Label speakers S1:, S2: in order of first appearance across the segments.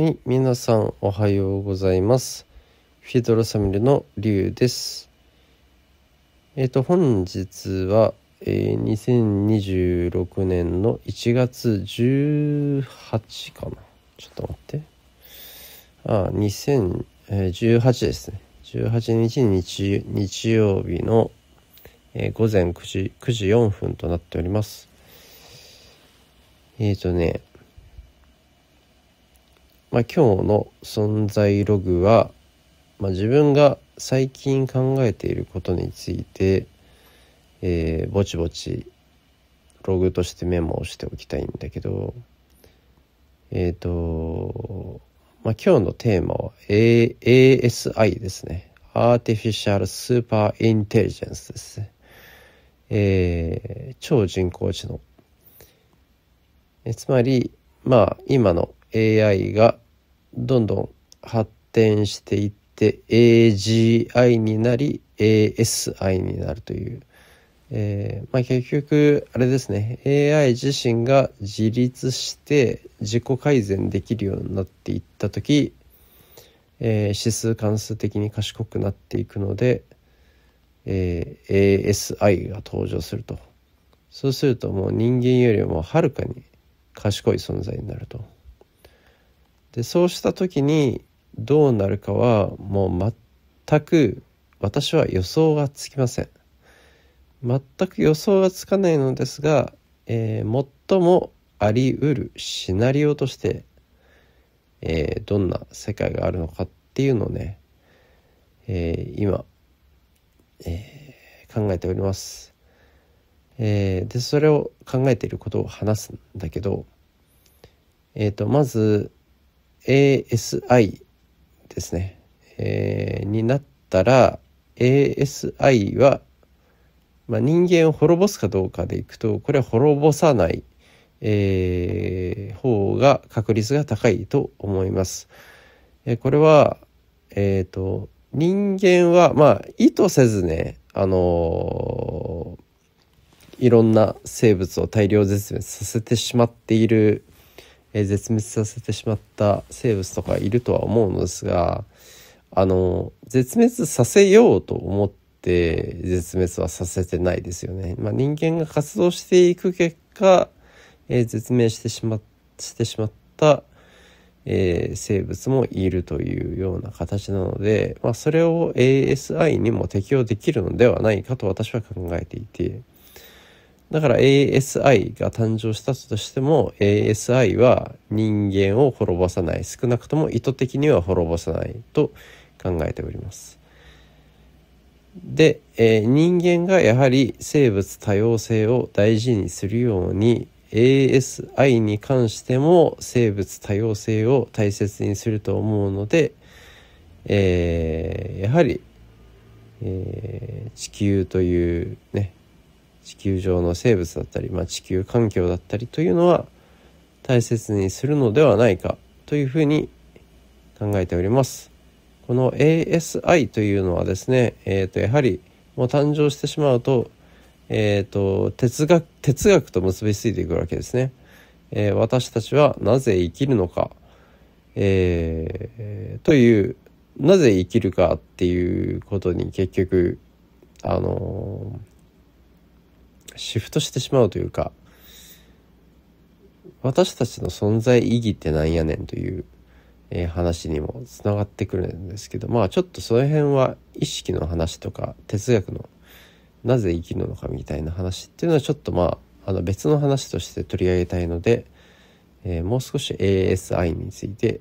S1: はい、皆さんおはようございます。フィドロサミルのリュウです。えっ、ー、と、本日は、えー、2026年の1月18かな。ちょっと待って。ああ、2018ですね。18日日日曜日の、えー、午前9時、9時4分となっております。えっ、ー、とね、まあ、今日の存在ログは、まあ、自分が最近考えていることについて、えー、ぼちぼちログとしてメモをしておきたいんだけどえっ、ー、と、まあ、今日のテーマは、A、ASI ですね。Artificial Super Intelligence ですね。えー、超人工知能。えつまり、まあ、今の AI がどんどん発展していって AGI になり ASI になるという、えー、まあ、結局あれですね。AI 自身が自立して自己改善できるようになっていった時、えー、指数関数的に賢くなっていくので、えー、ASI が登場すると。そうするともう人間よりもはるかに賢い存在になると。でそうした時にどうなるかはもう全く私は予想がつきません全く予想がつかないのですが、えー、最もあり得るシナリオとして、えー、どんな世界があるのかっていうのをね、えー、今、え考えております。えでそれを考えていることを話すんだけど、えーとまず ASI ですね、えー、になったら ASI は、まあ、人間を滅ぼすかどうかでいくとこれは滅ぼさない、えー、方が確率が高いと思います。えー、これは、えっ、ー、と人間はまあ意図せずねあのー、いろんな生物を大量絶滅させてしまっているえ、絶滅させてしまった生物とかいるとは思うのですがあの絶滅させようと思って絶滅はさせてないですよね。まあ、人間が活動していく結果、えー、絶命してしましてしまった、えー、生物もいるというような形なので、まあ、それを ASI にも適用できるのではないかと私は考えていて。だから ASI が誕生したとしても ASI は人間を滅ぼさない少なくとも意図的には滅ぼさないと考えております。で、えー、人間がやはり生物多様性を大事にするように ASI に関しても生物多様性を大切にすると思うので、えー、やはり、えー、地球というね地球上の生物だったり、まあ、地球環境だったりというのは大切にするのではないかというふうに考えております。この ASI というのはですね、えー、とやはりもう誕生してしまうと,、えー、と哲学哲学と結びついていくわけですね。えー、私たちはなぜ生きるのか、えー、というなぜ生きるかっていうことに結局あのシフトしてしまうというか私たちの存在意義ってなんやねんという、えー、話にもつながってくるんですけどまあちょっとその辺は意識の話とか哲学のなぜ生きるのかみたいな話っていうのはちょっとまああの別の話として取り上げたいので、えー、もう少し ASI について、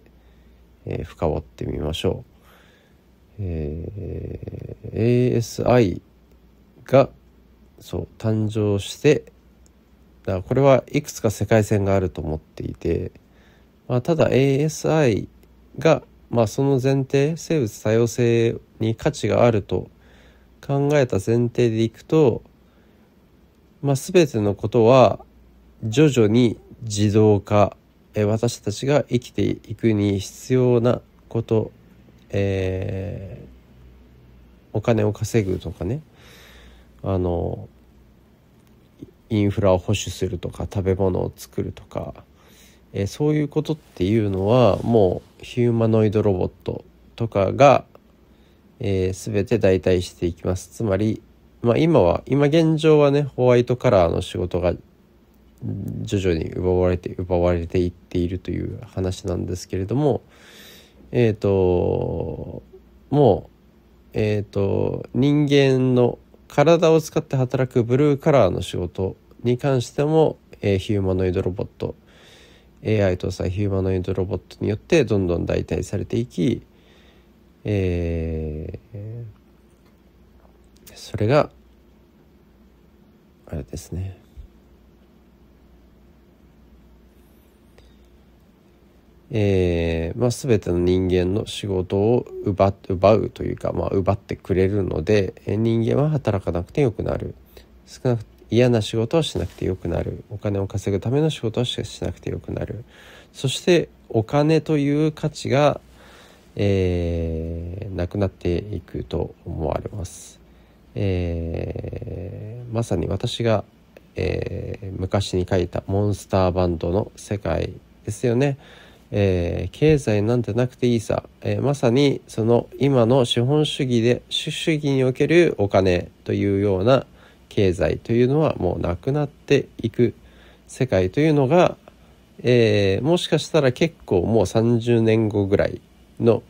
S1: えー、深掘ってみましょう。えー、ASI がそう誕生してだからこれはいくつか世界線があると思っていて、まあ、ただ ASI が、まあ、その前提生物多様性に価値があると考えた前提でいくと、まあ、全てのことは徐々に自動化え私たちが生きていくに必要なこと、えー、お金を稼ぐとかね。あのインフラを保守するとか食べ物を作るとか、えー、そういうことっていうのはもうヒューマノイドロボットとかが、えー、全て代替していきます。つまり、まあ、今は今現状はねホワイトカラーの仕事が徐々に奪われて奪われていっているという話なんですけれどもえっ、ー、ともうえっ、と人間の体を使って働くブルーカラーの仕事に関しても、えー、ヒューマノイドロボット AI 搭載ヒューマノイドロボットによってどんどん代替されていき、えー、それがあれですね。えーまあ、全ての人間の仕事を奪奪うというか、まあ、奪ってくれるので人間は働かなくてよくなる。少なく嫌な仕事はしなくてよくなる。お金を稼ぐための仕事はしなくてよくなる。そしてお金という価値が、えー、なくなっていくと思われます、えー、まさに私が、えー、昔に書いたモンスターバンドの世界ですよね。えー、経済なんてなくていいさ、えー、まさにその今の資本主義で主主義におけるお金というような経済というのはもうなくなっていく世界というのが、えー、もしかしたら結構もう30年後ぐらいの、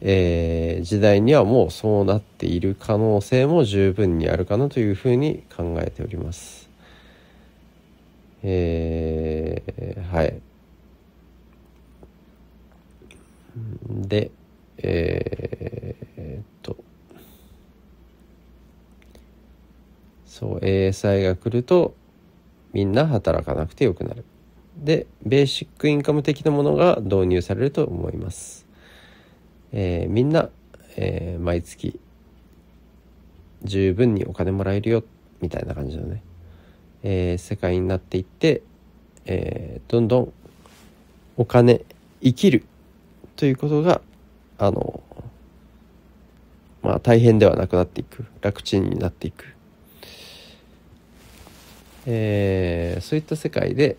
S1: え時代にはもうそうなっている可能性も十分にあるかなというふうに考えております。えはい。でえー、っと。そう ASI が来るとみんな働かなくてよくなる。でベーシックインカム的なものが導入されると思います、えー、みんな、えー、毎月十分にお金もらえるよみたいな感じのね、えー、世界になっていって、えー、どんどんお金生きるということがあのまあ大変ではなくなっていく楽ちんになっていく、えー、そういった世界で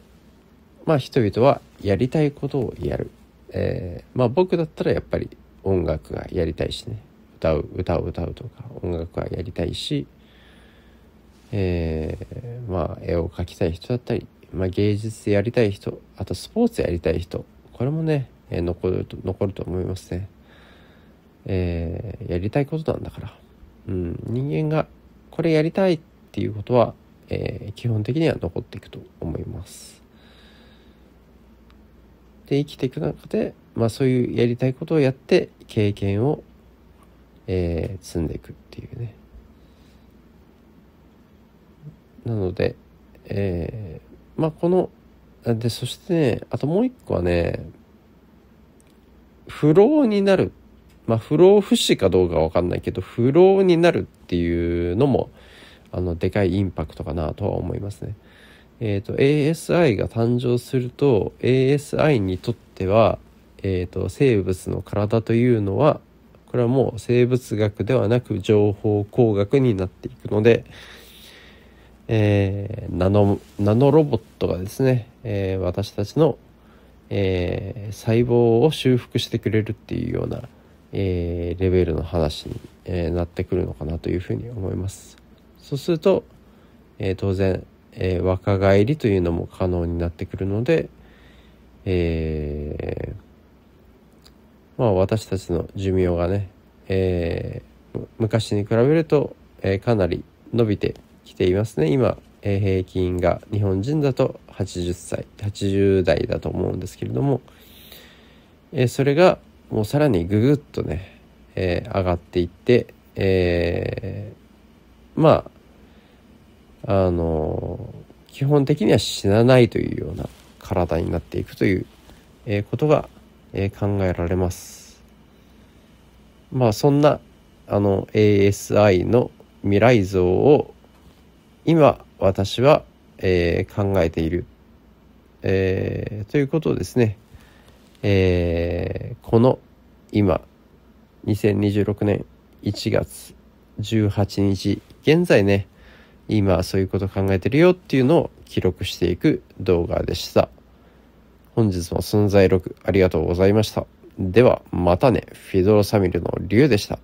S1: まあ人々はやりたいことをやる、えー、まあ僕だったらやっぱり音楽がやりたいしね。歌う歌を歌うとか音楽はやりたいし、えー、まあ絵を描きたい人だったり、まあ、芸術やりたい人あとスポーツやりたい人。これもねえー、残ると残ると思いますね。えー、やりたいことなんだから、うん、人間がこれやりたいっていうことは、えー、基本的には残っていくと思います。で生きていく中で、まあ、そういうやりたいことをやって経験を、えー、積んでいくっていうね。なので、えー、まあこのでそしてねあともう一個はね不老になる。まあ、不老不死かどうかわかんないけど、不老になるっていうのも、あの、でかいインパクトかなとは思いますね。えっ、ー、と、ASI が誕生すると、ASI にとっては、えっ、ー、と、生物の体というのは、これはもう生物学ではなく情報工学になっていくので、えー、ナノ、ナノロボットがですね、えー、私たちのえー、細胞を修復してくれるっていうような、えー、レベルの話に、えー、なってくるのかなというふうに思います。そうすると、え、当然、え、若返りというのも可能になってくるので、え、まあ私たちの寿命がね、え、昔に比べると、え、かなり伸びてきていますね今え平均が日本人だと80歳80代だと思うんですけれども、えそれがもうさらにぐぐっとね、え上がっていって、えー、まああの基本的には死なないというような体になっていくという、えことが、え考えられます。まあそんなあの ASI の未来像を今私は、えー、考えている、えー、ということをですね、えー、この今2026年1月18日現在ね今そういうこと考えてるよっていうのを記録していく動画でした本日も存在録ありがとうございました。では、またね。フィドロサミルのリュウでした。